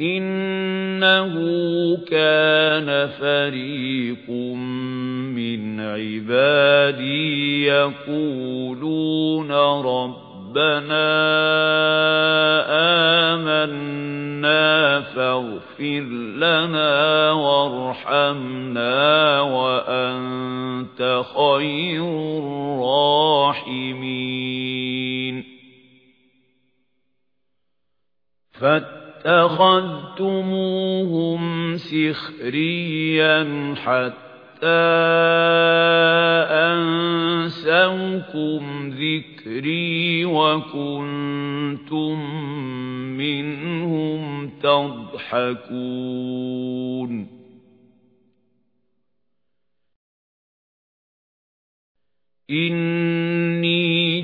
إِنَّهُ كَانَ فَرِيقٌ مِنْ عِبَادِي يَقُولُونَ رَبَّنَا آمَنَّا فَاغْفِرْ لَنَا وَارْحَمْنَا وَأَنْتَ خَيْرُ الرَّاحِمِينَ. فَاتَّخَذْتُمُوهُمْ سِخْرِيًّا حَتَّى أَنسَوْكُمْ ذِكْرِي وَكُنْتُمْ مِنْهُمْ تَضْحَكُونَ. إِنِّي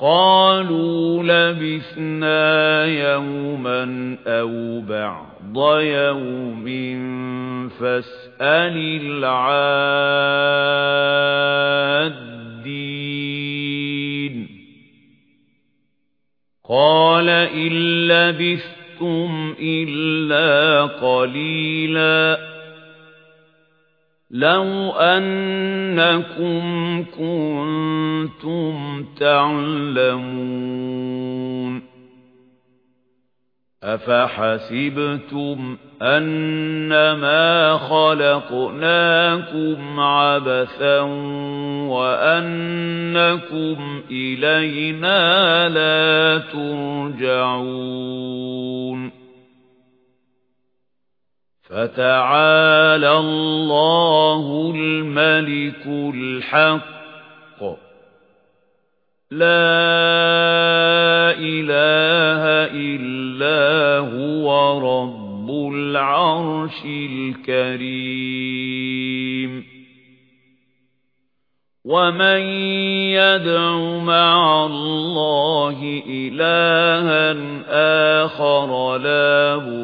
قالوا لبثنا يوما أو بعض يوم فاسأل العادين. قال إن لبثتم إلا قليلاً. لَوْ أَنَّكُمْ كُنتُمْ تَعْلَمُونَ أَفَحَسِبْتُمْ أَنَّمَا خَلَقْنَاكُمْ عَبَثًا وَأَنَّكُمْ إِلَيْنَا لَا تُرْجَعُونَ فَتَعَالَى اللَّهُ الْمَلِكُ الْحَقُّ. لَا إِلَٰهَ إِلَّا هُوَ رَبُّ الْعَرْشِ الْكَرِيمِ. وَمَن يَدْعُ مَعَ اللَّهِ إِلَٰهًا آخَرَ لَا بُرْهَانَ